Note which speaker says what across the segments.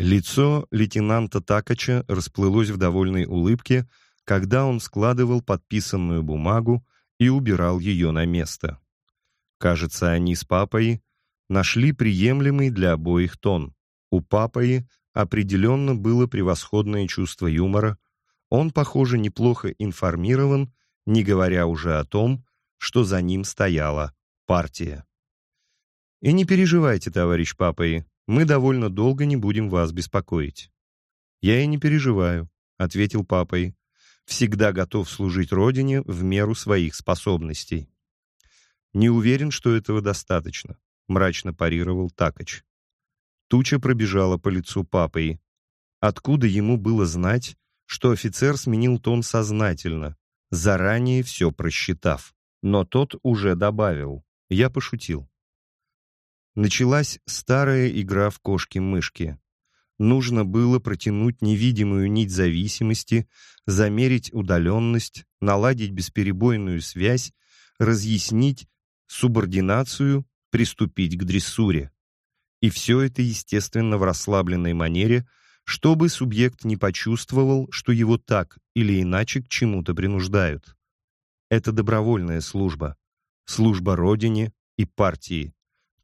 Speaker 1: Лицо лейтенанта Такача расплылось в довольной улыбке, когда он складывал подписанную бумагу и убирал ее на место. Кажется, они с папой нашли приемлемый для обоих тон. У папы определенно было превосходное чувство юмора. Он, похоже, неплохо информирован, не говоря уже о том, что за ним стояла партия. И не переживайте, товарищ Папаи, мы довольно долго не будем вас беспокоить. Я и не переживаю, ответил Папаи. Всегда готов служить Родине в меру своих способностей. Не уверен, что этого достаточно, мрачно парировал Такач. Туча пробежала по лицу Папаи. Откуда ему было знать, что офицер сменил тон сознательно, заранее все просчитав? Но тот уже добавил. Я пошутил. Началась старая игра в кошки-мышки. Нужно было протянуть невидимую нить зависимости, замерить удаленность, наладить бесперебойную связь, разъяснить субординацию, приступить к дрессуре. И все это, естественно, в расслабленной манере, чтобы субъект не почувствовал, что его так или иначе к чему-то принуждают. Это добровольная служба, служба Родине и партии,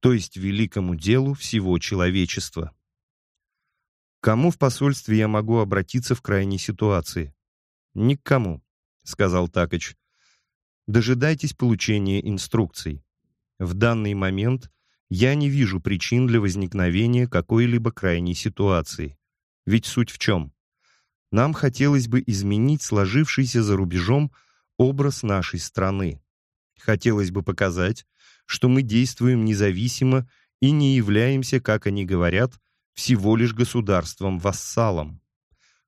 Speaker 1: то есть великому делу всего человечества. Кому в посольстве я могу обратиться в крайней ситуации? Никому, сказал Такач. Дожидайтесь получения инструкций. В данный момент я не вижу причин для возникновения какой-либо крайней ситуации. Ведь суть в чем? Нам хотелось бы изменить сложившийся за рубежом образ нашей страны. Хотелось бы показать, что мы действуем независимо и не являемся, как они говорят, всего лишь государством-вассалом.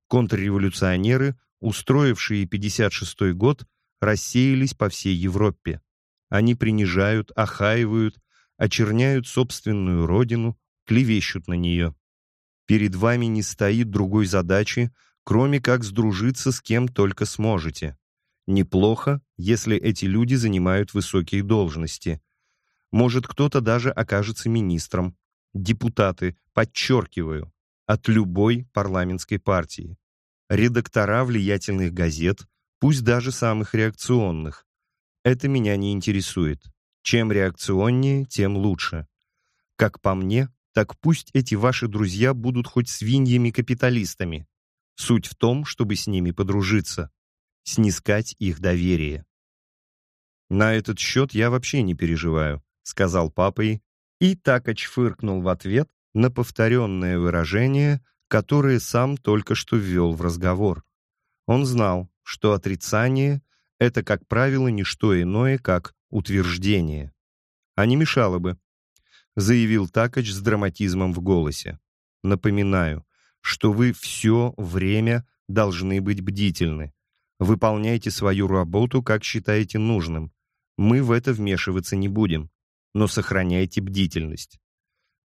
Speaker 1: Контрреволюционеры, устроившие 56 год, рассеялись по всей Европе. Они принижают, охаивают, очерняют собственную родину, клевещут на нее. Перед вами не стоит другой задачи, кроме как сдружиться с кем только сможете. Неплохо, если эти люди занимают высокие должности, может, кто-то даже окажется министром. Депутаты, подчеркиваю, от любой парламентской партии. Редактора влиятельных газет, пусть даже самых реакционных. Это меня не интересует. Чем реакционнее, тем лучше. Как по мне, так пусть эти ваши друзья будут хоть свиньями-капиталистами. Суть в том, чтобы с ними подружиться, снискать их доверие. На этот счет я вообще не переживаю сказал папой, и Такач фыркнул в ответ на повторенное выражение, которое сам только что ввел в разговор. Он знал, что отрицание — это, как правило, не что иное, как утверждение. А не мешало бы, заявил Такач с драматизмом в голосе. Напоминаю, что вы все время должны быть бдительны. Выполняйте свою работу, как считаете нужным. Мы в это вмешиваться не будем но сохраняйте бдительность.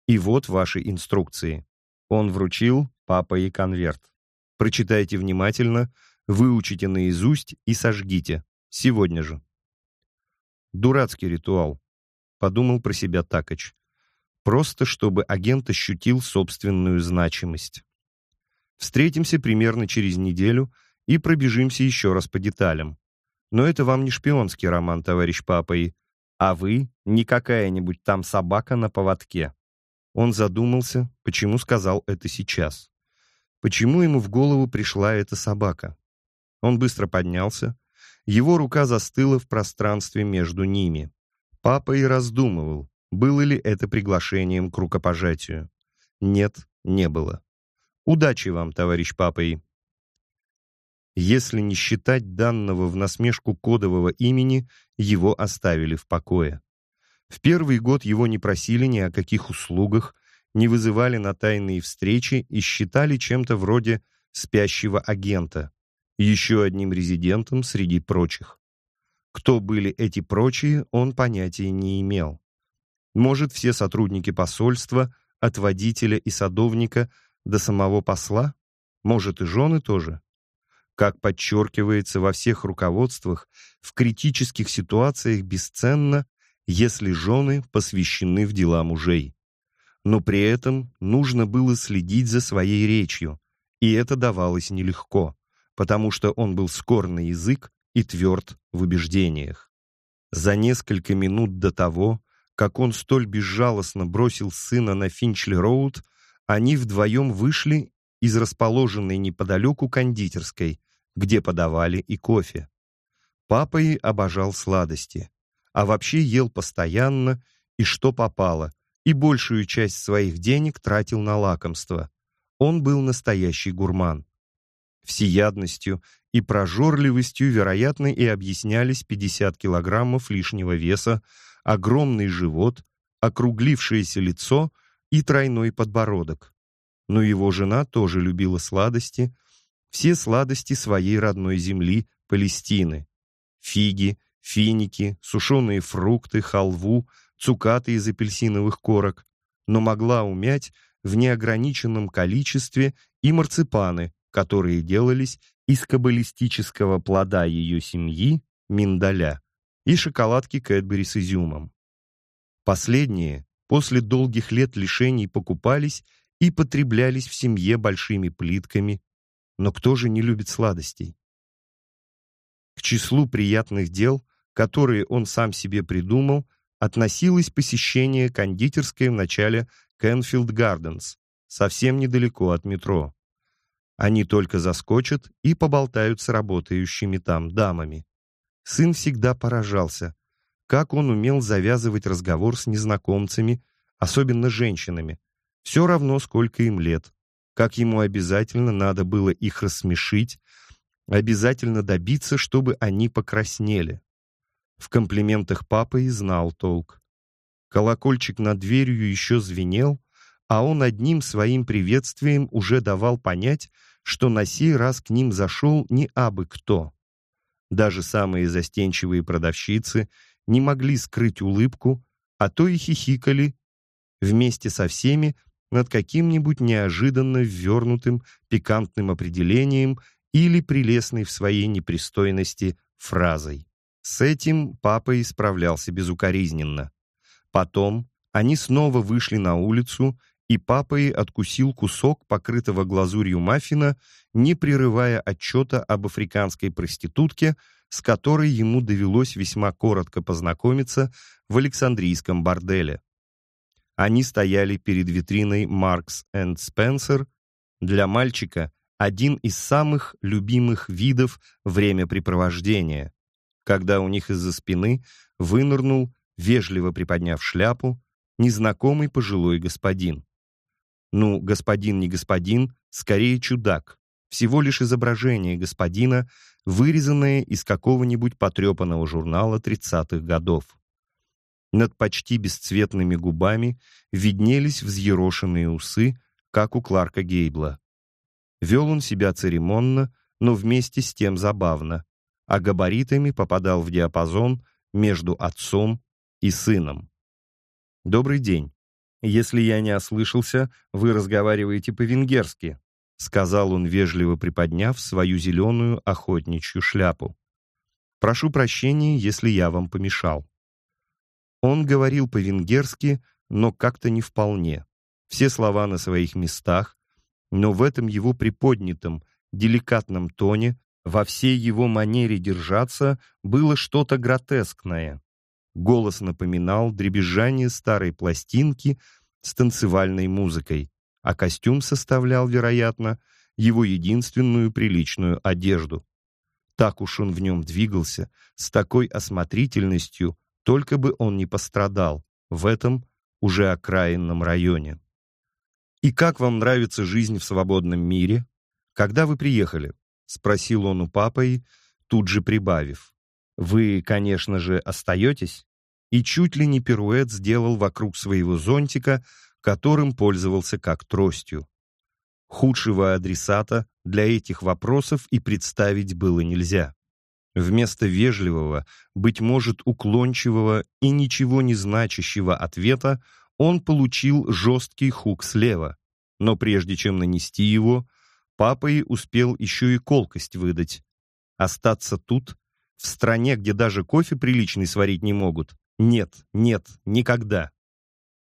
Speaker 1: И вот ваши инструкции. Он вручил папа и конверт. Прочитайте внимательно, выучите наизусть и сожгите. Сегодня же. Дурацкий ритуал, подумал про себя Такач. Просто чтобы агент ощутил собственную значимость. Встретимся примерно через неделю и пробежимся еще раз по деталям. Но это вам не шпионский роман, товарищ папа, и а вы не какая-нибудь там собака на поводке. Он задумался, почему сказал это сейчас. Почему ему в голову пришла эта собака? Он быстро поднялся. Его рука застыла в пространстве между ними. Папа и раздумывал, было ли это приглашением к рукопожатию. Нет, не было. Удачи вам, товарищ папа и если не считать данного в насмешку кодового имени, его оставили в покое. В первый год его не просили ни о каких услугах, не вызывали на тайные встречи и считали чем-то вроде спящего агента, еще одним резидентом среди прочих. Кто были эти прочие, он понятия не имел. Может, все сотрудники посольства, от водителя и садовника до самого посла? Может, и жены тоже? Как подчеркивается во всех руководствах, в критических ситуациях бесценно, если жены посвящены в дела мужей. Но при этом нужно было следить за своей речью, и это давалось нелегко, потому что он был скор на язык и тверд в убеждениях. За несколько минут до того, как он столь безжалостно бросил сына на Финчли-Роуд, они вдвоем вышли из расположенной неподалеку кондитерской, где подавали и кофе. Папа и обожал сладости, а вообще ел постоянно и что попало, и большую часть своих денег тратил на лакомство. Он был настоящий гурман. Всеядностью и прожорливостью, вероятно, и объяснялись 50 килограммов лишнего веса, огромный живот, округлившееся лицо и тройной подбородок. Но его жена тоже любила сладости, все сладости своей родной земли, Палестины. Фиги, финики, сушеные фрукты, халву, цукаты из апельсиновых корок, но могла умять в неограниченном количестве и марципаны, которые делались из каббалистического плода ее семьи, миндаля, и шоколадки Кэтбери с изюмом. Последние после долгих лет лишений покупались и потреблялись в семье большими плитками, но кто же не любит сладостей? К числу приятных дел, которые он сам себе придумал, относилось посещение кондитерской в начале Кенфилд Гарденс, совсем недалеко от метро. Они только заскочат и поболтают с работающими там дамами. Сын всегда поражался, как он умел завязывать разговор с незнакомцами, особенно женщинами, все равно, сколько им лет, как ему обязательно надо было их рассмешить, обязательно добиться, чтобы они покраснели. В комплиментах папы и знал толк. Колокольчик над дверью еще звенел, а он одним своим приветствием уже давал понять, что на сей раз к ним зашел не абы кто. Даже самые застенчивые продавщицы не могли скрыть улыбку, а то и хихикали вместе со всеми над каким-нибудь неожиданно ввернутым пикантным определением или прелестной в своей непристойности фразой. С этим папа исправлялся безукоризненно. Потом они снова вышли на улицу и папой откусил кусок покрытого глазурью маффина, не прерывая отчета об африканской проститутке, с которой ему довелось весьма коротко познакомиться в Александрийском борделе. Они стояли перед витриной Marks энд Spencer. Для мальчика один из самых любимых видов времяпрепровождения, когда у них из-за спины вынырнул, вежливо приподняв шляпу, незнакомый пожилой господин. Ну, господин не господин, скорее чудак. Всего лишь изображение господина, вырезанное из какого-нибудь потрепанного журнала 30-х годов. Над почти бесцветными губами виднелись взъерошенные усы, как у Кларка Гейбла. Вел он себя церемонно, но вместе с тем забавно, а габаритами попадал в диапазон между отцом и сыном. «Добрый день. «Если я не ослышался, вы разговариваете по-венгерски», сказал он, вежливо приподняв свою зеленую охотничью шляпу. «Прошу прощения, если я вам помешал». Он говорил по-венгерски, но как-то не вполне. Все слова на своих местах, но в этом его приподнятом, деликатном тоне, во всей его манере держаться, было что-то гротескное. Голос напоминал дребезжание старой пластинки с танцевальной музыкой, а костюм составлял, вероятно, его единственную приличную одежду. Так уж он в нем двигался, с такой осмотрительностью, только бы он не пострадал в этом уже окраинном районе. «И как вам нравится жизнь в свободном мире? Когда вы приехали?» — спросил он у папы, тут же прибавив. Вы, конечно же, остаетесь?» И чуть ли не пируэт сделал вокруг своего зонтика, которым пользовался как тростью. Худшего адресата для этих вопросов и представить было нельзя. Вместо вежливого, быть может, уклончивого и ничего не значащего ответа он получил жесткий хук слева. Но прежде чем нанести его, папа и успел еще и колкость выдать. Остаться тут в стране, где даже кофе приличный сварить не могут? Нет, нет, никогда.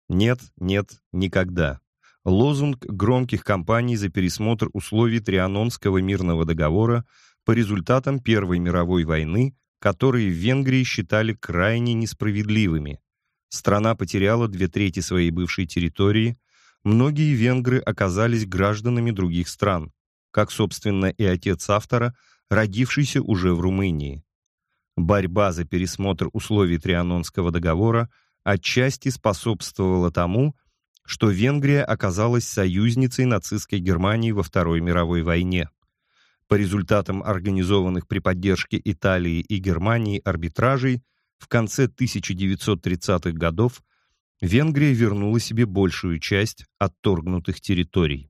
Speaker 1: Нет, нет, никогда. Лозунг громких кампаний за пересмотр условий Трианонского мирного договора по результатам Первой мировой войны, которые в Венгрии считали крайне несправедливыми. Страна потеряла две трети своей бывшей территории, многие венгры оказались гражданами других стран, как, собственно, и отец автора, родившийся уже в Румынии. Борьба за пересмотр условий Трианонского договора отчасти способствовала тому, что Венгрия оказалась союзницей нацистской Германии во Второй мировой войне. По результатам организованных при поддержке Италии и Германии арбитражей в конце 1930-х годов Венгрия вернула себе большую часть отторгнутых территорий.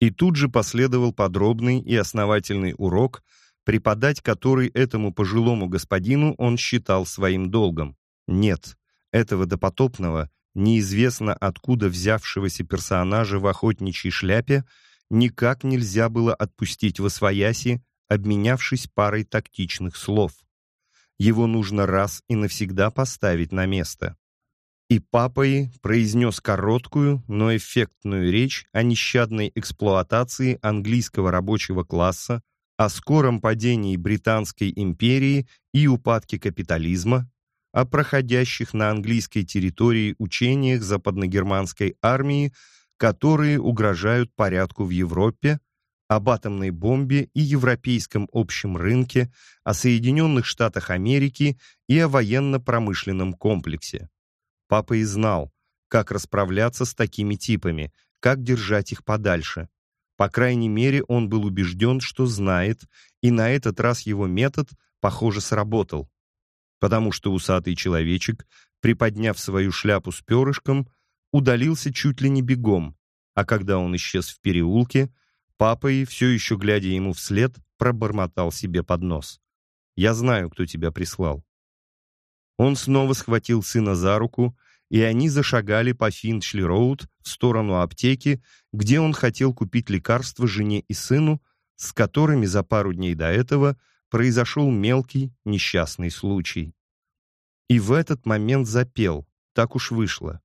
Speaker 1: И тут же последовал подробный и основательный урок, преподать который этому пожилому господину он считал своим долгом. Нет, этого допотопного, неизвестно откуда взявшегося персонажа в охотничьей шляпе никак нельзя было отпустить в освояси, обменявшись парой тактичных слов. Его нужно раз и навсегда поставить на место. И Папаи произнес короткую, но эффектную речь о нещадной эксплуатации английского рабочего класса, о скором падении Британской империи и упадке капитализма, о проходящих на английской территории учениях западногерманской армии, которые угрожают порядку в Европе, об атомной бомбе и европейском общем рынке, о Соединенных Штатах Америки и о военно-промышленном комплексе. Папа и знал, как расправляться с такими типами, как держать их подальше. По крайней мере, он был убежден, что знает, и на этот раз его метод, похоже, сработал потому что усатый человечек, приподняв свою шляпу с перышком, удалился чуть ли не бегом, а когда он исчез в переулке, папа и, все еще глядя ему вслед, пробормотал себе под нос. «Я знаю, кто тебя прислал». Он снова схватил сына за руку, и они зашагали по Финчли-Роуд в сторону аптеки, где он хотел купить лекарства жене и сыну, с которыми за пару дней до этого произошел мелкий несчастный случай. И в этот момент запел, так уж вышло.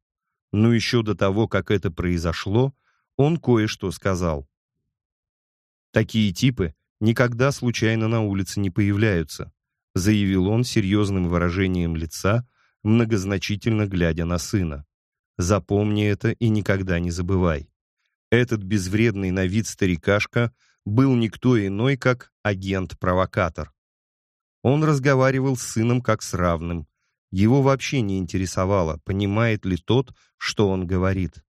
Speaker 1: Но еще до того, как это произошло, он кое-что сказал. «Такие типы никогда случайно на улице не появляются», заявил он серьезным выражением лица, многозначительно глядя на сына. «Запомни это и никогда не забывай. Этот безвредный на вид старикашка был никто иной, как агент-провокатор. Он разговаривал с сыном как с равным. Его вообще не интересовало, понимает ли тот, что он говорит.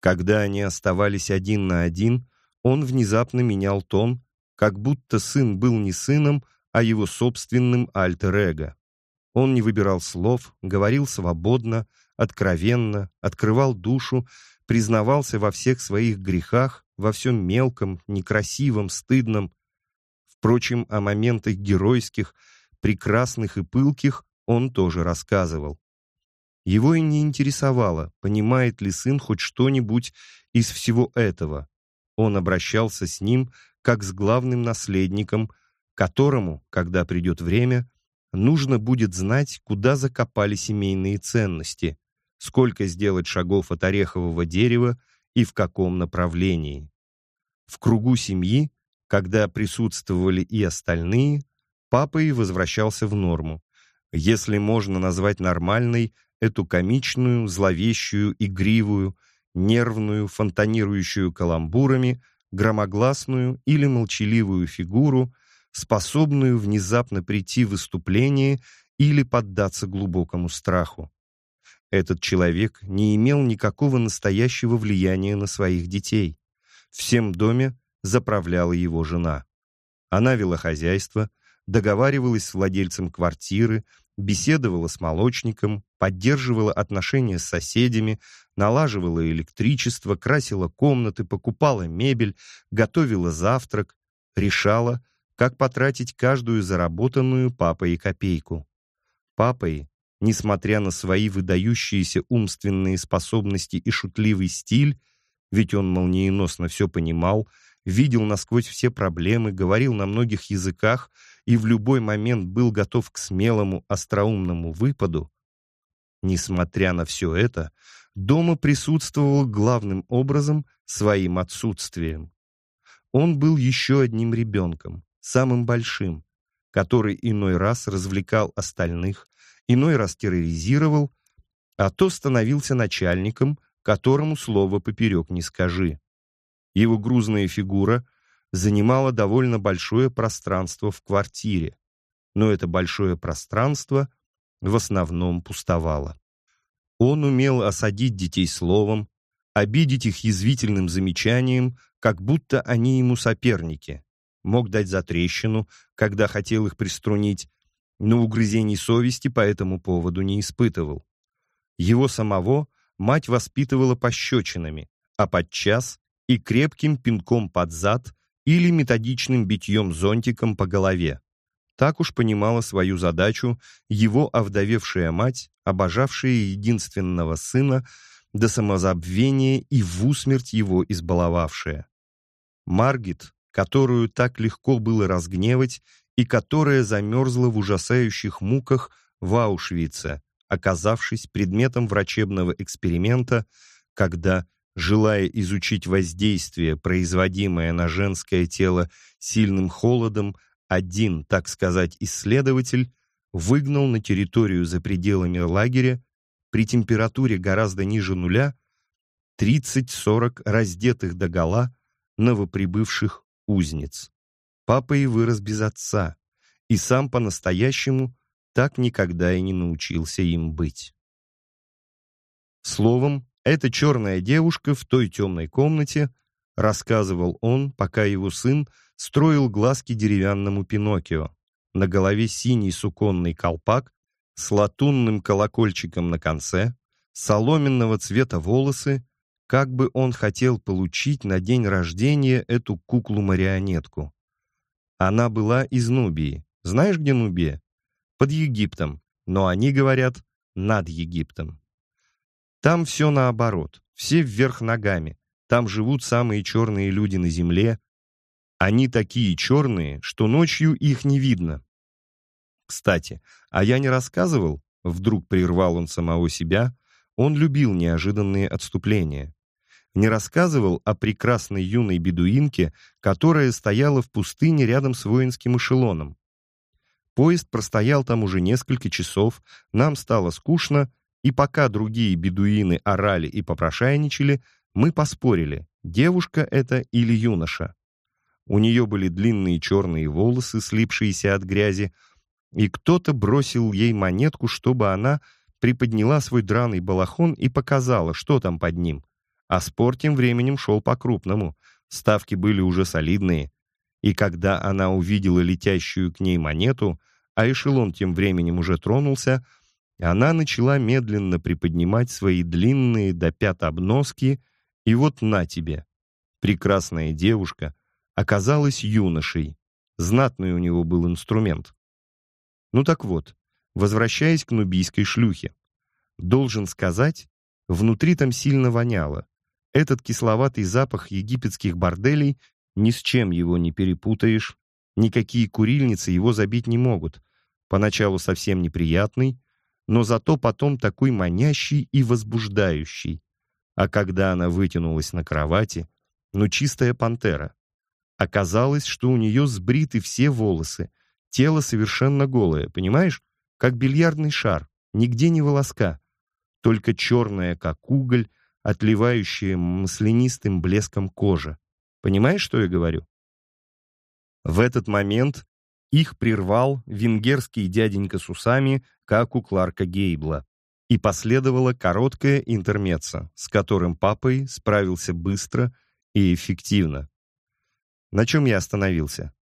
Speaker 1: Когда они оставались один на один, он внезапно менял тон, как будто сын был не сыном, а его собственным альтер-эго. Он не выбирал слов, говорил свободно, откровенно, открывал душу, признавался во всех своих грехах, во всем мелком, некрасивом, стыдном. Впрочем, о моментах геройских, прекрасных и пылких он тоже рассказывал. Его и не интересовало, понимает ли сын хоть что-нибудь из всего этого. Он обращался с ним как с главным наследником, которому, когда придет время, нужно будет знать, куда закопали семейные ценности, сколько сделать шагов от орехового дерева и в каком направлении. В кругу семьи, когда присутствовали и остальные, папа и возвращался в норму, если можно назвать нормальной эту комичную, зловещую, игривую, нервную, фонтанирующую каламбурами, громогласную или молчаливую фигуру, способную внезапно прийти в выступление или поддаться глубокому страху. Этот человек не имел никакого настоящего влияния на своих детей. Всем доме заправляла его жена. Она вела хозяйство, договаривалась с владельцем квартиры, беседовала с молочником, поддерживала отношения с соседями, налаживала электричество, красила комнаты, покупала мебель, готовила завтрак, решала, как потратить каждую заработанную папой копейку. Папой несмотря на свои выдающиеся умственные способности и шутливый стиль, ведь он молниеносно все понимал, видел насквозь все проблемы, говорил на многих языках и в любой момент был готов к смелому, остроумному выпаду, Несмотря на все это, дома присутствовал главным образом своим отсутствием. Он был еще одним ребенком, самым большим, который иной раз развлекал остальных, иной раз терроризировал, а то становился начальником, которому слово поперек не скажи. Его грузная фигура занимала довольно большое пространство в квартире, но это большое пространство в основном пустовало. Он умел осадить детей словом, обидеть их язвительным замечанием, как будто они ему соперники, мог дать затрещину, когда хотел их приструнить, но угрызений совести по этому поводу не испытывал. Его самого мать воспитывала пощечинами, а подчас и крепким пинком под зад или методичным битьем зонтиком по голове. Так уж понимала свою задачу его овдовевшая мать, обожавшая единственного сына до самозабвения и в усмерть его избаловавшая. Маргит, которую так легко было разгневать и которая замерзла в ужасающих муках в Аушвице, оказавшись предметом врачебного эксперимента, когда, желая изучить воздействие, производимое на женское тело сильным холодом, один, так сказать, исследователь выгнал на территорию за пределами лагеря при температуре гораздо ниже нуля 30-40 раздетых догола новоприбывших узниц. Папа и вырос без отца, и сам по-настоящему так никогда и не научился им быть. Словом, эта черная девушка в той темной комнате, рассказывал он, пока его сын строил глазки деревянному Пиноккио. На голове синий суконный колпак с латунным колокольчиком на конце, соломенного цвета волосы, как бы он хотел получить на день рождения эту куклу-марионетку. Она была из Нубии. Знаешь, где Нубия? Под Египтом. Но они говорят над Египтом. Там все наоборот. Все вверх ногами. Там живут самые черные люди на земле, они такие черные, что ночью их не видно. Кстати, а я не рассказывал, вдруг прервал он самого себя, он любил неожиданные отступления. Не рассказывал о прекрасной юной бедуинке, которая стояла в пустыне рядом с воинским эшелоном. Поезд простоял там уже несколько часов, нам стало скучно, и пока другие бедуины орали и попрошайничали, мы поспорили, девушка это или юноша. У нее были длинные черные волосы, слипшиеся от грязи, и кто-то бросил ей монетку, чтобы она приподняла свой драный балахон и показала, что там под ним. А спор тем временем шел по-крупному. Ставки были уже солидные. И когда она увидела летящую к ней монету, а эшелон тем временем уже тронулся, она начала медленно приподнимать свои длинные до пят обноски, и вот на тебе. Прекрасная девушка, оказалась юношей. Знатный у него был инструмент. Ну так вот, возвращаясь к нубийской шлюхе. Должен сказать, внутри там сильно воняло. Этот кисловатый запах египетских борделей ни с чем его не перепутаешь. Никакие курильницы его забить не могут. Поначалу совсем неприятный, но зато потом такой манящий и возбуждающий. А когда она вытянулась на кровати, ну чистая пантера. Оказалось, что у нее сбриты все волосы, тело совершенно голое, понимаешь? Как бильярдный шар, нигде не волоска. Только черная, как уголь, отливающая маслянистым блеском кожа. Понимаешь, что я говорю? В этот момент их прервал венгерский дяденька с усами, как у Кларка Гейбла. И последовала короткая интермеца, с которым папой справился быстро и эффективно. На чем я остановился?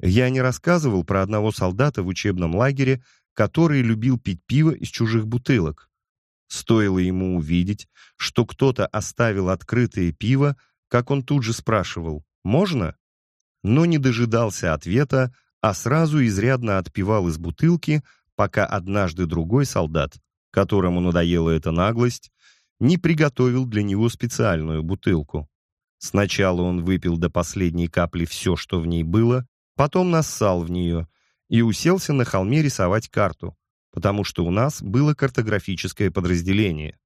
Speaker 1: Я не рассказывал про одного солдата в учебном лагере, который любил пить пиво из чужих бутылок. Стоило ему увидеть, что кто-то оставил открытое пиво, как он тут же спрашивал «Можно?», но не дожидался ответа, а сразу изрядно отпивал из бутылки, пока однажды другой солдат, которому надоела эта наглость, не приготовил для него специальную бутылку. Сначала он выпил до последней капли все, что в ней было, потом нассал в нее и уселся на холме рисовать карту, потому что у нас было картографическое подразделение.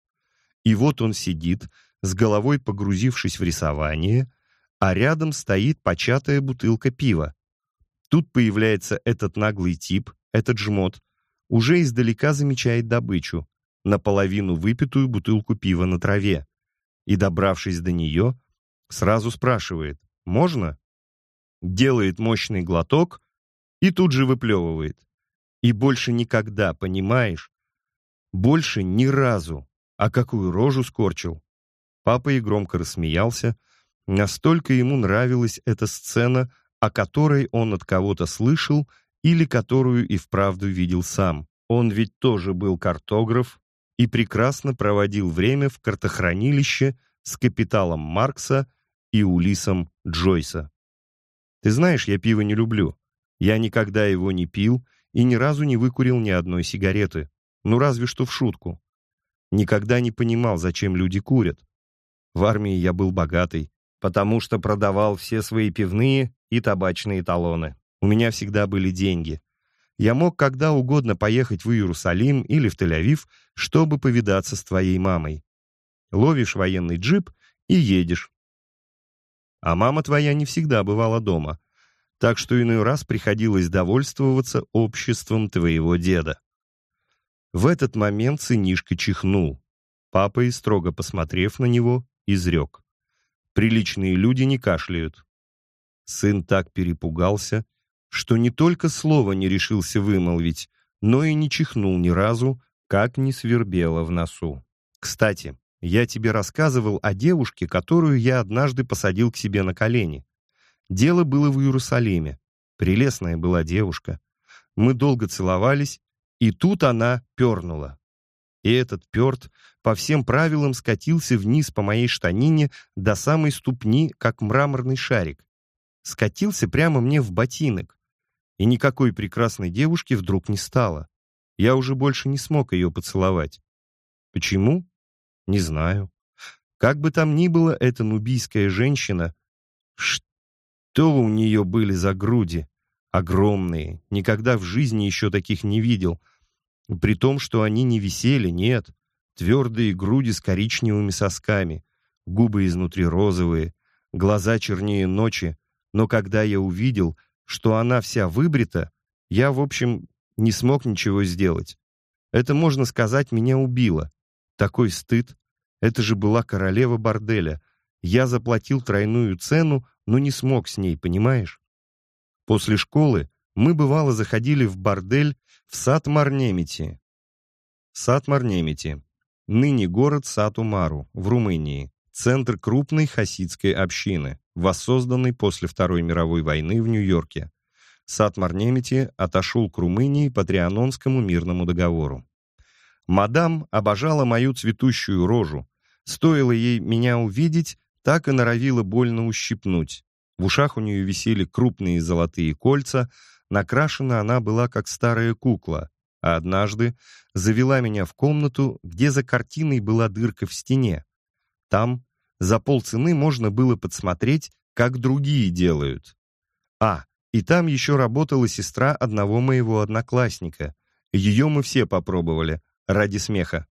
Speaker 1: И вот он сидит, с головой погрузившись в рисование, а рядом стоит початая бутылка пива. Тут появляется этот наглый тип, этот жмот, уже издалека замечает добычу, наполовину выпитую бутылку пива на траве, и, добравшись до нее, сразу спрашивает «Можно?», делает мощный глоток и тут же выплевывает. И больше никогда, понимаешь? Больше ни разу. А какую рожу скорчил? Папа и громко рассмеялся. Настолько ему нравилась эта сцена, о которой он от кого-то слышал или которую и вправду видел сам. Он ведь тоже был картограф и прекрасно проводил время в картохранилище с капиталом Маркса и Улисом Джойса. Ты знаешь, я пиво не люблю. Я никогда его не пил и ни разу не выкурил ни одной сигареты. Ну, разве что в шутку. Никогда не понимал, зачем люди курят. В армии я был богатый, потому что продавал все свои пивные и табачные талоны. У меня всегда были деньги. Я мог когда угодно поехать в Иерусалим или в Тель-Авив, чтобы повидаться с твоей мамой. Ловишь военный джип и едешь. А мама твоя не всегда бывала дома, так что иной раз приходилось довольствоваться обществом твоего деда. В этот момент сынишка чихнул. Папа, и строго посмотрев на него, изрек. «Приличные люди не кашляют». Сын так перепугался, что не только слова не решился вымолвить, но и не чихнул ни разу, как не свербело в носу. Кстати, я тебе рассказывал о девушке, которую я однажды посадил к себе на колени. Дело было в Иерусалиме. Прелестная была девушка. Мы долго целовались, и тут она пернула. И этот перт по всем правилам скатился вниз по моей штанине до самой ступни, как мраморный шарик. Скатился прямо мне в ботинок. И никакой прекрасной девушки вдруг не стало. Я уже больше не смог ее поцеловать. Почему? Не знаю. Как бы там ни было, эта нубийская женщина... Что у нее были за груди? Огромные. Никогда в жизни еще таких не видел. При том, что они не висели, нет. Твердые груди с коричневыми сосками. Губы изнутри розовые. Глаза чернее ночи. Но когда я увидел, что она вся выбрита, я, в общем, не смог ничего сделать. Это, можно сказать, меня убило. Такой стыд. Это же была королева борделя. Я заплатил тройную цену, но не смог с ней, понимаешь? После школы мы, бывало, заходили в бордель в сад Марнемити. Сад Марнемити. Ныне город Сату-Мару в Румынии. Центр крупной хасидской общины, воссозданный после Второй мировой войны в Нью-Йорке. Сад Марнемити отошел к Румынии по Трианонскому мирному договору. Мадам обожала мою цветущую рожу. Стоило ей меня увидеть, так и норовила больно ущипнуть. В ушах у нее висели крупные золотые кольца, накрашена она была как старая кукла, а однажды завела меня в комнату, где за картиной была дырка в стене. Там за полцены можно было подсмотреть, как другие делают. А, и там еще работала сестра одного моего одноклассника. Ее мы все попробовали, ради смеха.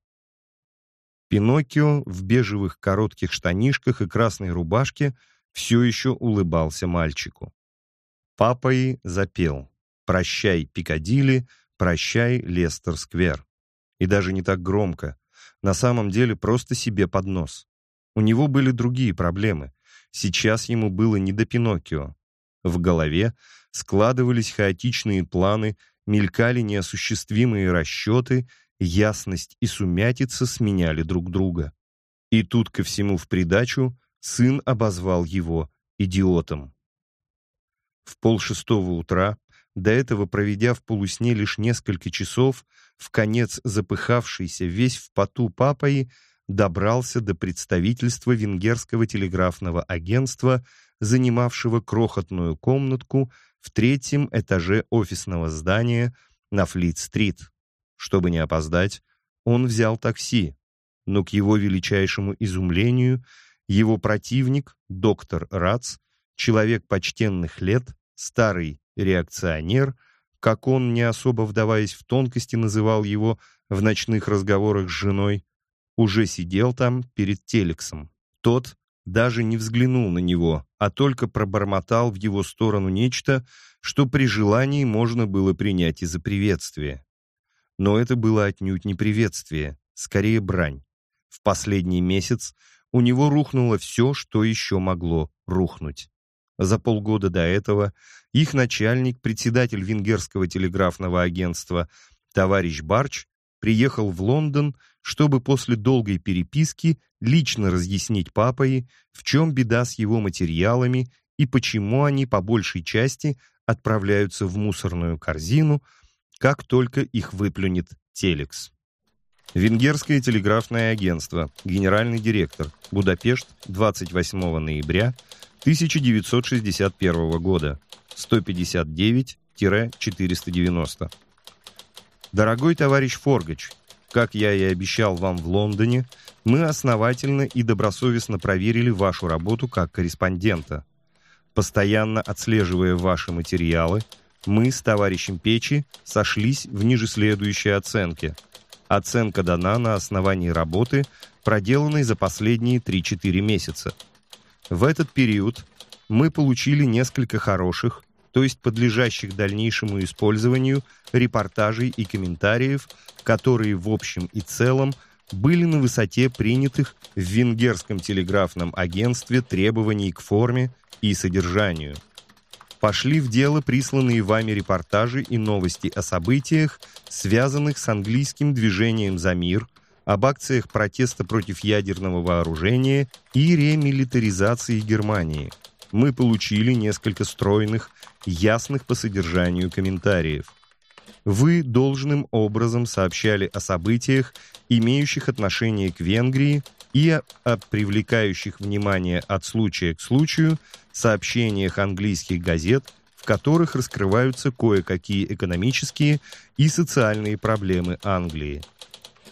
Speaker 1: Пиноккио в бежевых коротких штанишках и красной рубашке все еще улыбался мальчику. Папа и запел «Прощай, Пикадилли, прощай, Лестер-сквер». И даже не так громко, на самом деле просто себе под нос. У него были другие проблемы. Сейчас ему было не до Пиноккио. В голове складывались хаотичные планы, мелькали неосуществимые расчеты, ясность и сумятица сменяли друг друга. И тут ко всему в придачу сын обозвал его идиотом. В полшестого утра, до этого проведя в полусне лишь несколько часов, в конец запыхавшийся весь в поту папой, добрался до представительства венгерского телеграфного агентства, занимавшего крохотную комнатку в третьем этаже офисного здания на Флит-стрит. Чтобы не опоздать, он взял такси, но к его величайшему изумлению его противник, доктор Рац, человек почтенных лет, старый реакционер, как он, не особо вдаваясь в тонкости, называл его в ночных разговорах с женой, уже сидел там перед телексом. Тот даже не взглянул на него, а только пробормотал в его сторону нечто, что при желании можно было принять и за приветствие. Но это было отнюдь не приветствие, скорее брань. В последний месяц у него рухнуло все, что еще могло рухнуть. За полгода до этого их начальник, председатель венгерского телеграфного агентства, товарищ Барч, приехал в Лондон, чтобы после долгой переписки лично разъяснить папой, в чем беда с его материалами и почему они по большей части отправляются в мусорную корзину, как только их выплюнет телекс. Венгерское телеграфное агентство, генеральный директор, Будапешт, 28 ноября 1961 года, 159-490. Дорогой товарищ Форгач, как я и обещал вам в Лондоне, мы основательно и добросовестно проверили вашу работу как корреспондента. Постоянно отслеживая ваши материалы, мы с товарищем Печи сошлись в ниже следующей оценке. Оценка дана на основании работы, проделанной за последние 3-4 месяца. В этот период мы получили несколько хороших, то есть подлежащих дальнейшему использованию репортажей и комментариев, которые в общем и целом были на высоте принятых в венгерском телеграфном агентстве требований к форме и содержанию. Пошли в дело присланные вами репортажи и новости о событиях, связанных с английским движением «За мир», об акциях протеста против ядерного вооружения и ремилитаризации Германии. Мы получили несколько стройных, ясных по содержанию комментариев. Вы должным образом сообщали о событиях, имеющих отношение к Венгрии, и о, о привлекающих внимание от случая к случаю сообщениях английских газет, в которых раскрываются кое-какие экономические и социальные проблемы Англии.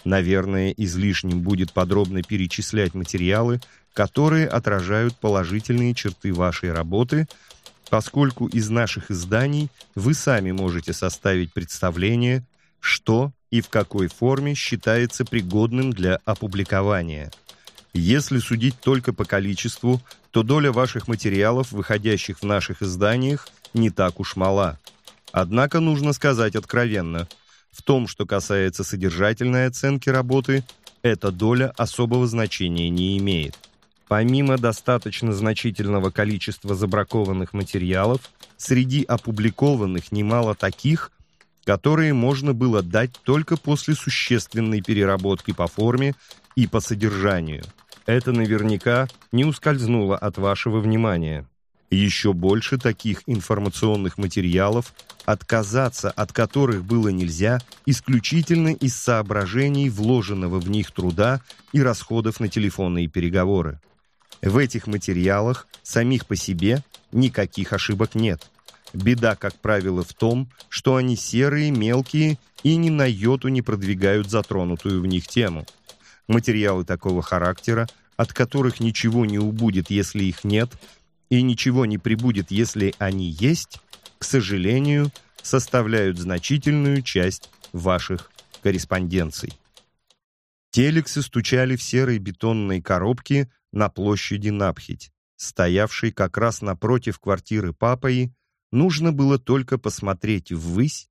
Speaker 1: Наверное, излишним будет подробно перечислять материалы, которые отражают положительные черты вашей работы, поскольку из наших изданий вы сами можете составить представление, что и в какой форме считается пригодным для опубликования. Если судить только по количеству, то доля ваших материалов, выходящих в наших изданиях, не так уж мала. Однако нужно сказать откровенно – в том, что касается содержательной оценки работы, эта доля особого значения не имеет. Помимо достаточно значительного количества забракованных материалов, среди опубликованных немало таких, которые можно было дать только после существенной переработки по форме и по содержанию. Это наверняка не ускользнуло от вашего внимания. Еще больше таких информационных материалов, отказаться от которых было нельзя исключительно из соображений вложенного в них труда и расходов на телефонные переговоры. В этих материалах самих по себе никаких ошибок нет. Беда, как правило, в том, что они серые, мелкие и ни на йоту не продвигают затронутую в них тему. Материалы такого характера, от которых ничего не убудет, если их нет – и ничего не прибудет, если они есть, к сожалению, составляют значительную часть ваших корреспонденций. Телексы стучали в серые бетонные коробки на площади Напхить, стоявшей как раз напротив квартиры Папаи, нужно было только посмотреть ввысь,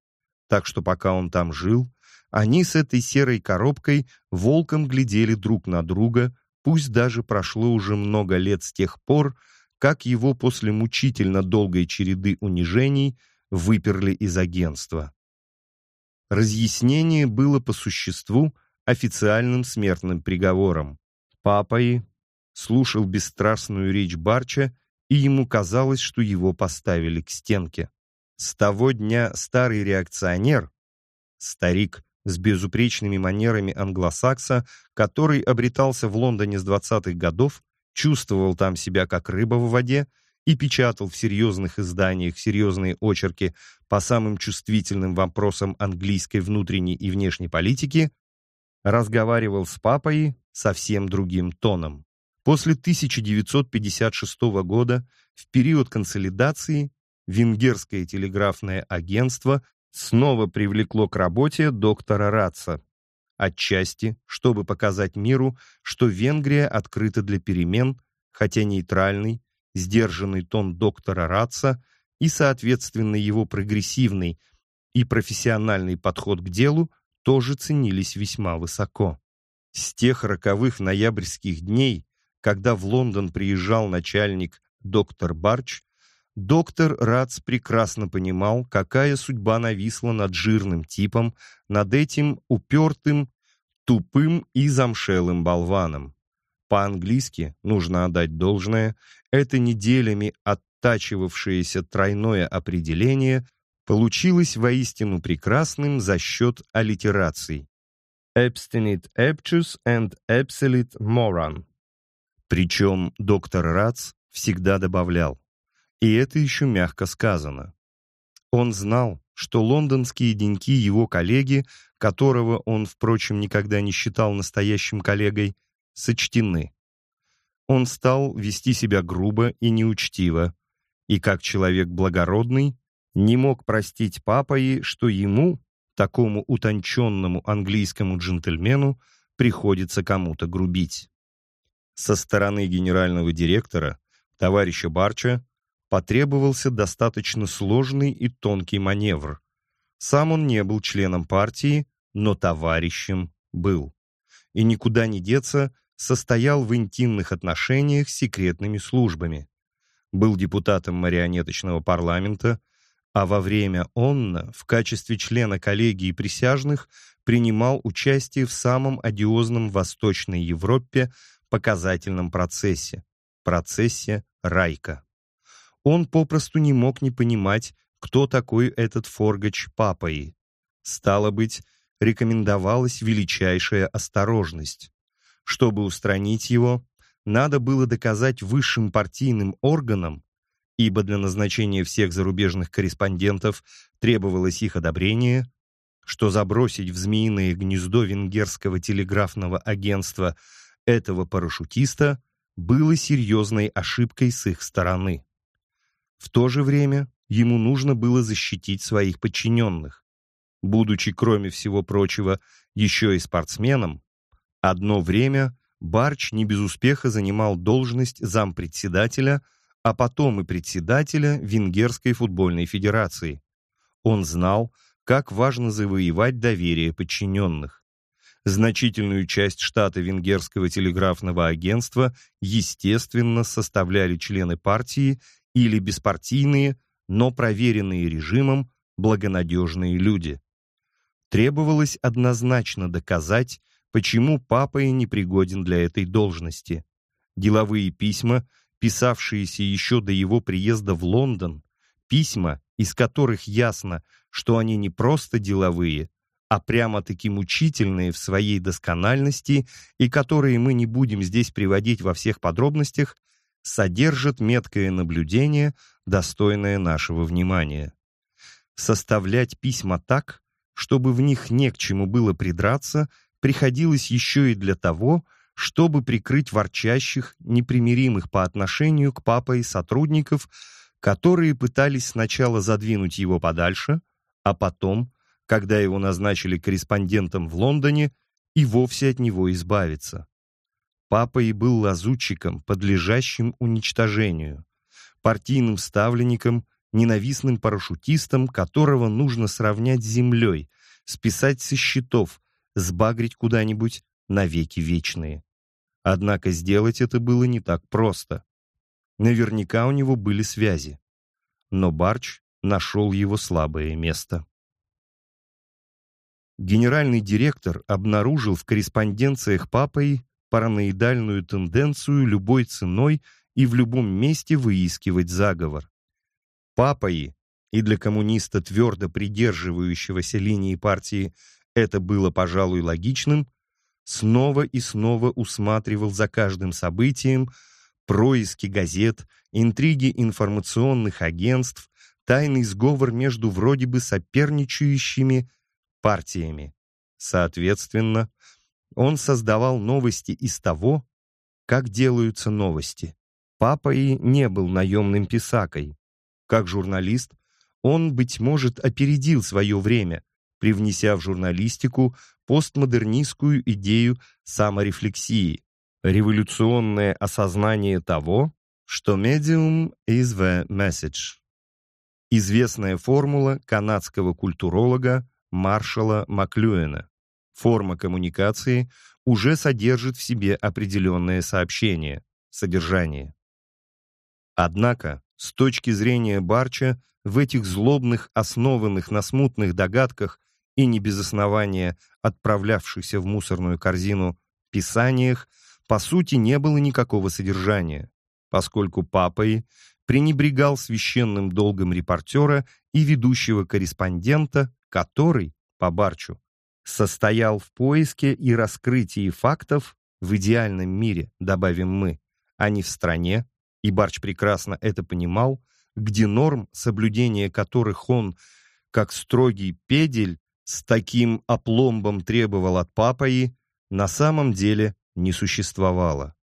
Speaker 1: так что пока он там жил, они с этой серой коробкой волком глядели друг на друга, пусть даже прошло уже много лет с тех пор, как его после мучительно долгой череды унижений выперли из агентства. Разъяснение было по существу официальным смертным приговором. Папаи слушал бесстрастную речь Барча, и ему казалось, что его поставили к стенке. С того дня старый реакционер, старик с безупречными манерами англосакса, который обретался в Лондоне с 20-х годов, чувствовал там себя как рыба в воде и печатал в серьезных изданиях серьезные очерки по самым чувствительным вопросам английской внутренней и внешней политики, разговаривал с папой совсем другим тоном. После 1956 года, в период консолидации, Венгерское телеграфное агентство снова привлекло к работе доктора Ратца. Отчасти, чтобы показать миру, что Венгрия открыта для перемен, хотя нейтральный, сдержанный тон доктора Ратца и, соответственно, его прогрессивный и профессиональный подход к делу тоже ценились весьма высоко. С тех роковых ноябрьских дней, когда в Лондон приезжал начальник доктор Барч, доктор Рац прекрасно понимал, какая судьба нависла над жирным типом, над этим упертым, тупым и замшелым болваном. По-английски, нужно отдать должное, это неделями оттачивавшееся тройное определение получилось воистину прекрасным за счет аллитераций. Abstinent Aptus and Absolute Moran. Причем доктор Рац всегда добавлял, и это еще мягко сказано. Он знал, что лондонские деньки его коллеги, которого он, впрочем, никогда не считал настоящим коллегой, сочтены. Он стал вести себя грубо и неучтиво, и как человек благородный не мог простить папой, что ему, такому утонченному английскому джентльмену, приходится кому-то грубить. Со стороны генерального директора, товарища Барча, потребовался достаточно сложный и тонкий маневр. Сам он не был членом партии, но товарищем был. И никуда не деться, состоял в интимных отношениях с секретными службами. Был депутатом марионеточного парламента, а во время Онна в качестве члена коллегии присяжных принимал участие в самом одиозном Восточной Европе показательном процессе, процессе Райка. Он попросту не мог не понимать, кто такой этот Форгач Папаи. Стало быть, рекомендовалась величайшая осторожность. Чтобы устранить его, надо было доказать высшим партийным органам, ибо для назначения всех зарубежных корреспондентов требовалось их одобрение, что забросить в змеиное гнездо венгерского телеграфного агентства этого парашютиста было серьезной ошибкой с их стороны. В то же время ему нужно было защитить своих подчиненных. Будучи, кроме всего прочего, еще и спортсменом, одно время Барч не без успеха занимал должность зампредседателя а потом и председателя Венгерской футбольной федерации. Он знал, как важно завоевать доверие подчиненных. Значительную часть штата Венгерского телеграфного агентства, естественно, составляли члены партии или беспартийные, но проверенные режимом благонадежные люди. Требовалось однозначно доказать, почему папа и непригоден для этой должности. Деловые письма – писавшиеся еще до его приезда в Лондон, письма, из которых ясно, что они не просто деловые, а прямо-таки мучительные в своей доскональности и которые мы не будем здесь приводить во всех подробностях, содержат меткое наблюдение, достойное нашего внимания. Составлять письма так, чтобы в них не к чему было придраться, приходилось еще и для того, чтобы прикрыть ворчащих, непримиримых по отношению к папой сотрудников, которые пытались сначала задвинуть его подальше, а потом, когда его назначили корреспондентом в Лондоне, и вовсе от него избавиться. Папа и был лазутчиком, подлежащим уничтожению, партийным ставленником, ненавистным парашютистом, которого нужно сравнять с землей, списать со счетов, сбагрить куда-нибудь, навеки вечные. Однако сделать это было не так просто. Наверняка у него были связи. Но Барч нашел его слабое место. Генеральный директор обнаружил в корреспонденциях папой параноидальную тенденцию любой ценой и в любом месте выискивать заговор. Папой, и для коммуниста, твердо придерживающегося линии партии, это было, пожалуй, логичным, снова и снова усматривал за каждым событием происки газет, интриги информационных агентств, тайный сговор между вроде бы соперничающими партиями. Соответственно, он создавал новости из того, как делаются новости. Папа и не был наемным писакой. Как журналист, он, быть может, опередил свое время, привнеся в журналистику постмодернистскую идею саморефлексии, революционное осознание того, что medium is the message. Известная формула канадского культуролога Маршала Маклюэна. Форма коммуникации уже содержит в себе определенное сообщение, содержание. Однако, с точки зрения Барча, в этих злобных, основанных на смутных догадках и не без основания отправлявшихся в мусорную корзину писаниях, по сути, не было никакого содержания, поскольку Папой пренебрегал священным долгом репортера и ведущего корреспондента, который, по Барчу, состоял в поиске и раскрытии фактов в идеальном мире, добавим мы, а не в стране, и Барч прекрасно это понимал, где норм, соблюдения которых он, как строгий педель, с таким опломбом требовал от папаи, на самом деле не существовало.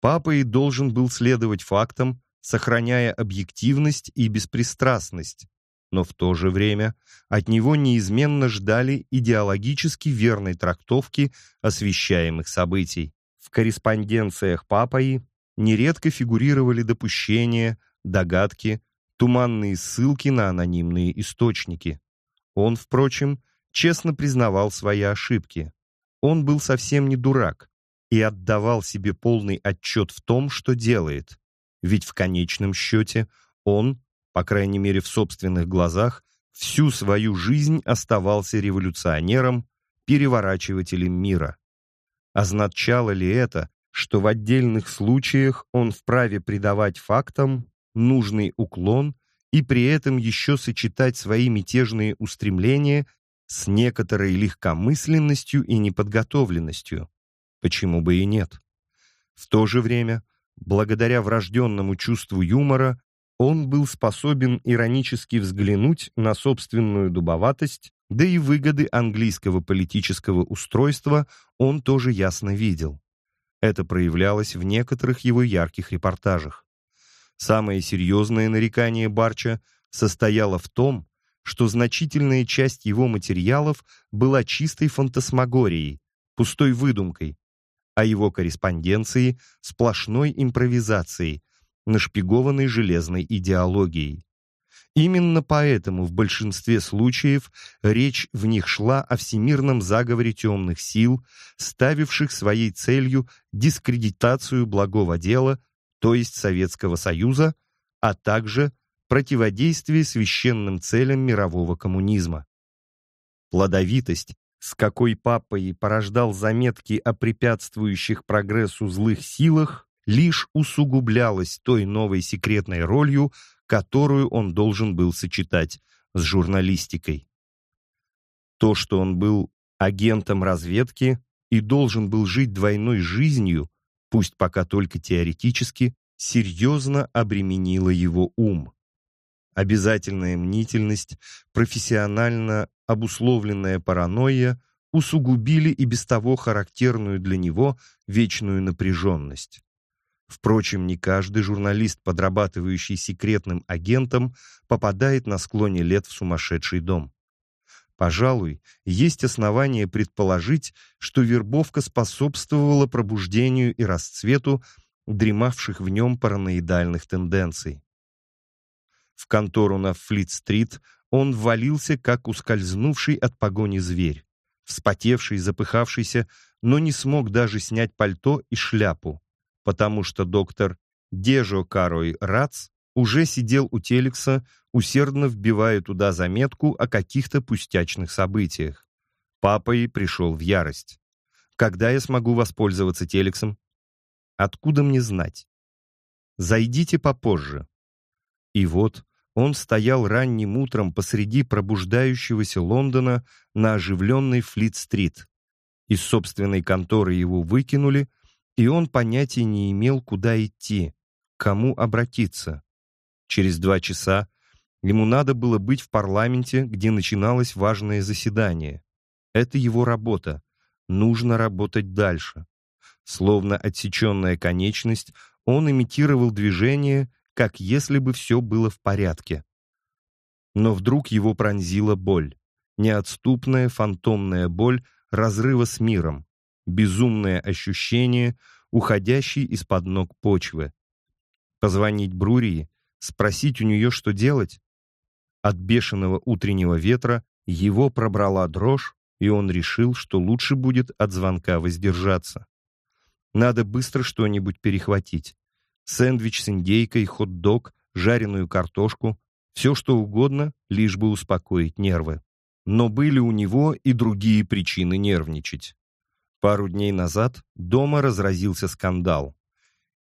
Speaker 1: Папаи должен был следовать фактам, сохраняя объективность и беспристрастность, но в то же время от него неизменно ждали идеологически верной трактовки освещаемых событий. В корреспонденциях Папаи нередко фигурировали допущения, догадки, туманные ссылки на анонимные источники. Он, впрочем, честно признавал свои ошибки. Он был совсем не дурак и отдавал себе полный отчет в том, что делает. Ведь в конечном счете он, по крайней мере в собственных глазах, всю свою жизнь оставался революционером, переворачивателем мира. Означало ли это, что в отдельных случаях он вправе придавать фактам нужный уклон и при этом еще сочетать свои мятежные устремления с некоторой легкомысленностью и неподготовленностью. Почему бы и нет? В то же время, благодаря врожденному чувству юмора, он был способен иронически взглянуть на собственную дубоватость, да и выгоды английского политического устройства он тоже ясно видел. Это проявлялось в некоторых его ярких репортажах. Самое серьезное нарекание Барча состояло в том, что значительная часть его материалов была чистой фантасмагорией, пустой выдумкой, а его корреспонденции — сплошной импровизацией, нашпигованной железной идеологией. Именно поэтому в большинстве случаев речь в них шла о всемирном заговоре темных сил, ставивших своей целью дискредитацию благого дела то есть Советского Союза, а также противодействие священным целям мирового коммунизма. Плодовитость, с какой Папой порождал заметки о препятствующих прогрессу злых силах, лишь усугублялась той новой секретной ролью, которую он должен был сочетать с журналистикой. То, что он был агентом разведки и должен был жить двойной жизнью, пусть пока только теоретически, серьезно обременила его ум. Обязательная мнительность, профессионально обусловленная паранойя усугубили и без того характерную для него вечную напряженность. Впрочем, не каждый журналист, подрабатывающий секретным агентом, попадает на склоне лет в сумасшедший дом. Пожалуй, есть основания предположить, что вербовка способствовала пробуждению и расцвету дремавших в нем параноидальных тенденций. В контору на Флит-стрит он ввалился, как ускользнувший от погони зверь, вспотевший, запыхавшийся, но не смог даже снять пальто и шляпу, потому что доктор Дежо Карой Рац уже сидел у телекса, усердно вбивая туда заметку о каких-то пустячных событиях. Папа и пришел в ярость. «Когда я смогу воспользоваться телексом?» «Откуда мне знать?» «Зайдите попозже». И вот он стоял ранним утром посреди пробуждающегося Лондона на оживленной Флит-стрит. Из собственной конторы его выкинули, и он понятия не имел, куда идти, кому обратиться. Через два часа ему надо было быть в парламенте, где начиналось важное заседание. Это его работа. Нужно работать дальше. Словно отсеченная конечность, он имитировал движение, как если бы все было в порядке. Но вдруг его пронзила боль. Неотступная фантомная боль разрыва с миром. Безумное ощущение, уходящей из-под ног почвы. Позвонить Брурии, спросить у нее, что делать? От бешеного утреннего ветра его пробрала дрожь, и он решил, что лучше будет от звонка воздержаться. Надо быстро что-нибудь перехватить. Сэндвич с индейкой, хот-дог, жареную картошку, все что угодно, лишь бы успокоить нервы. Но были у него и другие причины нервничать. Пару дней назад дома разразился скандал.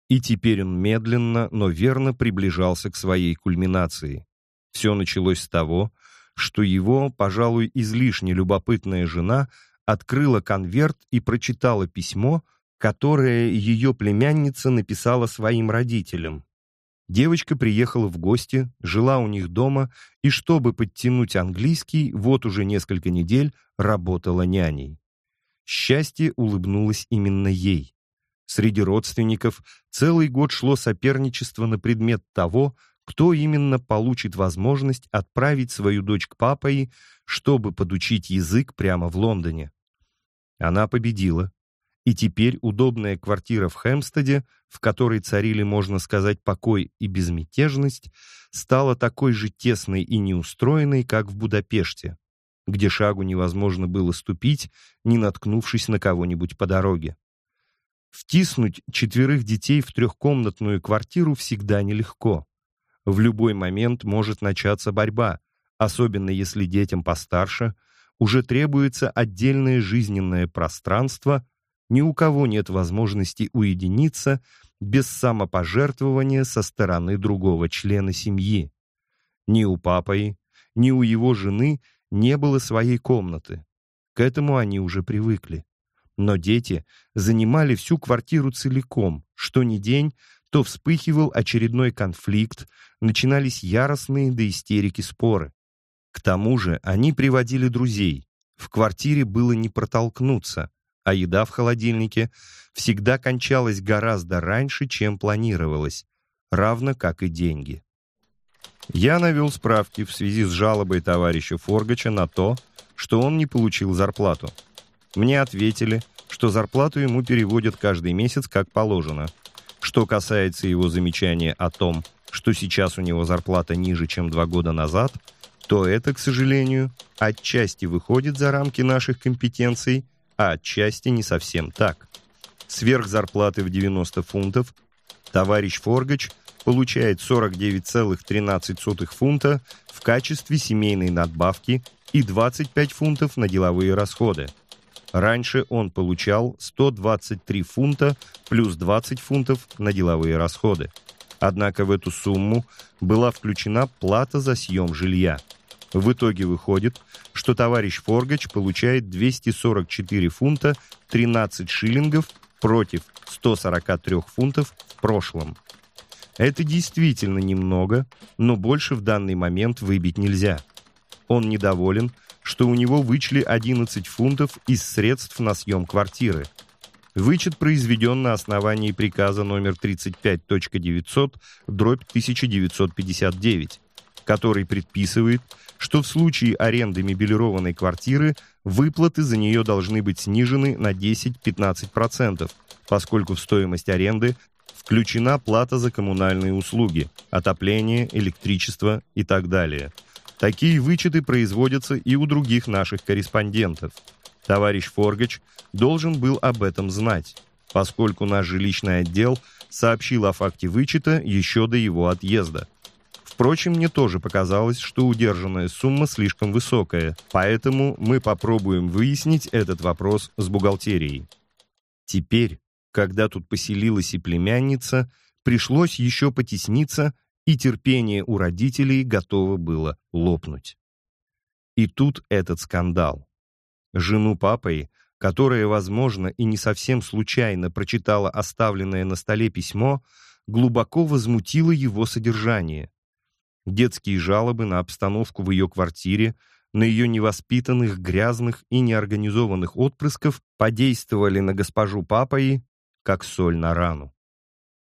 Speaker 1: И теперь он медленно, но верно приближался к своей кульминации. Все началось с того, что его, пожалуй, излишне любопытная жена открыла конверт и прочитала письмо, которое ее племянница написала своим родителям. Девочка приехала в гости, жила у них дома, и чтобы подтянуть английский, вот уже несколько недель работала няней. Счастье улыбнулось именно ей. Среди родственников целый год шло соперничество на предмет того, кто именно получит возможность отправить свою дочь к папой, чтобы подучить язык прямо в Лондоне. Она победила, и теперь удобная квартира в Хэмстеде, в которой царили, можно сказать, покой и безмятежность, стала такой же тесной и неустроенной, как в Будапеште, где шагу невозможно было ступить, не наткнувшись на кого-нибудь по дороге. Втиснуть четверых детей в трехкомнатную квартиру всегда нелегко. В любой момент может начаться борьба, особенно если детям постарше уже требуется отдельное жизненное пространство, ни у кого нет возможности уединиться без самопожертвования со стороны другого члена семьи. Ни у папы, ни у его жены не было своей комнаты. К этому они уже привыкли. Но дети занимали всю квартиру целиком, что ни день, то вспыхивал очередной конфликт, начинались яростные до истерики споры. К тому же они приводили друзей. В квартире было не протолкнуться, а еда в холодильнике всегда кончалась гораздо раньше, чем планировалось, равно как и деньги. Я навел справки в связи с жалобой товарища Форгача на то, что он не получил зарплату. Мне ответили, что зарплату ему переводят каждый месяц как положено – что касается его замечания о том, что сейчас у него зарплата ниже, чем два года назад, то это, к сожалению, отчасти выходит за рамки наших компетенций, а отчасти не совсем так. Сверх зарплаты в 90 фунтов товарищ Форгач получает 49,13 фунта в качестве семейной надбавки и 25 фунтов на деловые расходы. Раньше он получал 123 фунта плюс 20 фунтов на деловые расходы. Однако в эту сумму была включена плата за съем жилья. В итоге выходит, что товарищ Форгач получает 244 фунта 13 шиллингов против 143 фунтов в прошлом. Это действительно немного, но больше в данный момент выбить нельзя. Он недоволен, что у него вычли 11 фунтов из средств на съем квартиры. Вычет произведен на основании приказа номер 35.900 дробь 1959, который предписывает, что в случае аренды мебелированной квартиры выплаты за нее должны быть снижены на 10-15%, поскольку в стоимость аренды включена плата за коммунальные услуги, отопление, электричество и так далее – Такие вычеты производятся и у других наших корреспондентов. Товарищ Форгач должен был об этом знать, поскольку наш жилищный отдел сообщил о факте вычета еще до его отъезда. Впрочем, мне тоже показалось, что удержанная сумма слишком высокая, поэтому мы попробуем выяснить этот вопрос с бухгалтерией. Теперь, когда тут поселилась и племянница, пришлось еще потесниться и терпение у родителей готово было лопнуть. И тут этот скандал. Жену папой, которая, возможно, и не совсем случайно прочитала оставленное на столе письмо, глубоко возмутило его содержание. Детские жалобы на обстановку в ее квартире, на ее невоспитанных, грязных и неорганизованных отпрысков подействовали на госпожу папой, как соль на рану.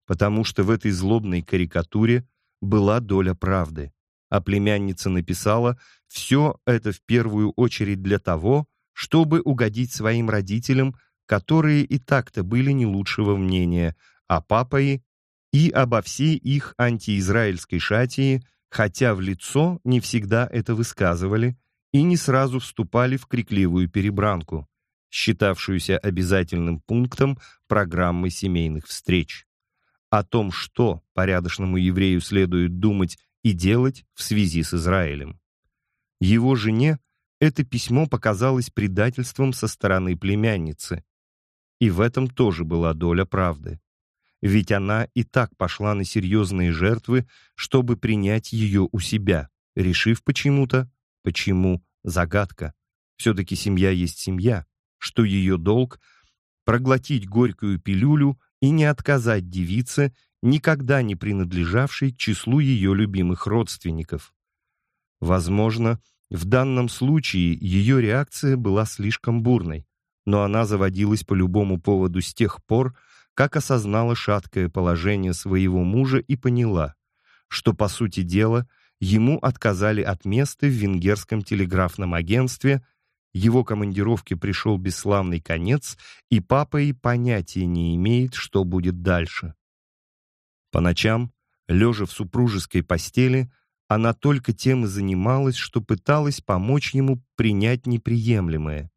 Speaker 1: Потому что в этой злобной карикатуре была доля правды. а племянница написала «все это в первую очередь для того, чтобы угодить своим родителям, которые и так-то были не лучшего мнения, а папой и обо всей их антиизраильской шатии, хотя в лицо не всегда это высказывали и не сразу вступали в крикливую перебранку, считавшуюся обязательным пунктом программы семейных встреч. О том, что порядочному еврею следует думать и делать в связи с Израилем. Его жене это письмо показалось предательством со стороны племянницы. И в этом тоже была доля правды. Ведь она и так пошла на серьезные жертвы, чтобы принять ее у себя, решив почему-то, почему загадка. Все-таки семья есть семья, что ее долг — проглотить горькую пилюлю и не отказать девице, никогда не принадлежавшей числу ее любимых родственников. Возможно, в данном случае ее реакция была слишком бурной, но она заводилась по любому поводу с тех пор, как осознала шаткое положение своего мужа и поняла, что, по сути дела, ему отказали от места в венгерском телеграфном агентстве, его командировке пришел бесславный конец, и папа и понятия не имеет, что будет дальше. По ночам, лежа в супружеской постели, она только тем и занималась, что пыталась помочь ему принять неприемлемое.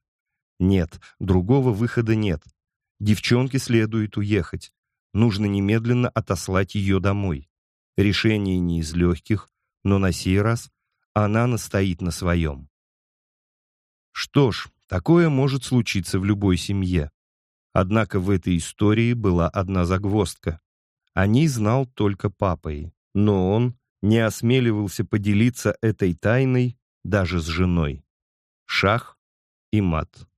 Speaker 1: Нет, другого выхода нет. Девчонке следует уехать. Нужно немедленно отослать ее домой. Решение не из легких, но на сей раз она настоит на своем. Что ж, такое может случиться в любой семье. Однако в этой истории была одна загвоздка. О ней знал только папой, но он не осмеливался поделиться этой тайной даже с женой. Шах и мат.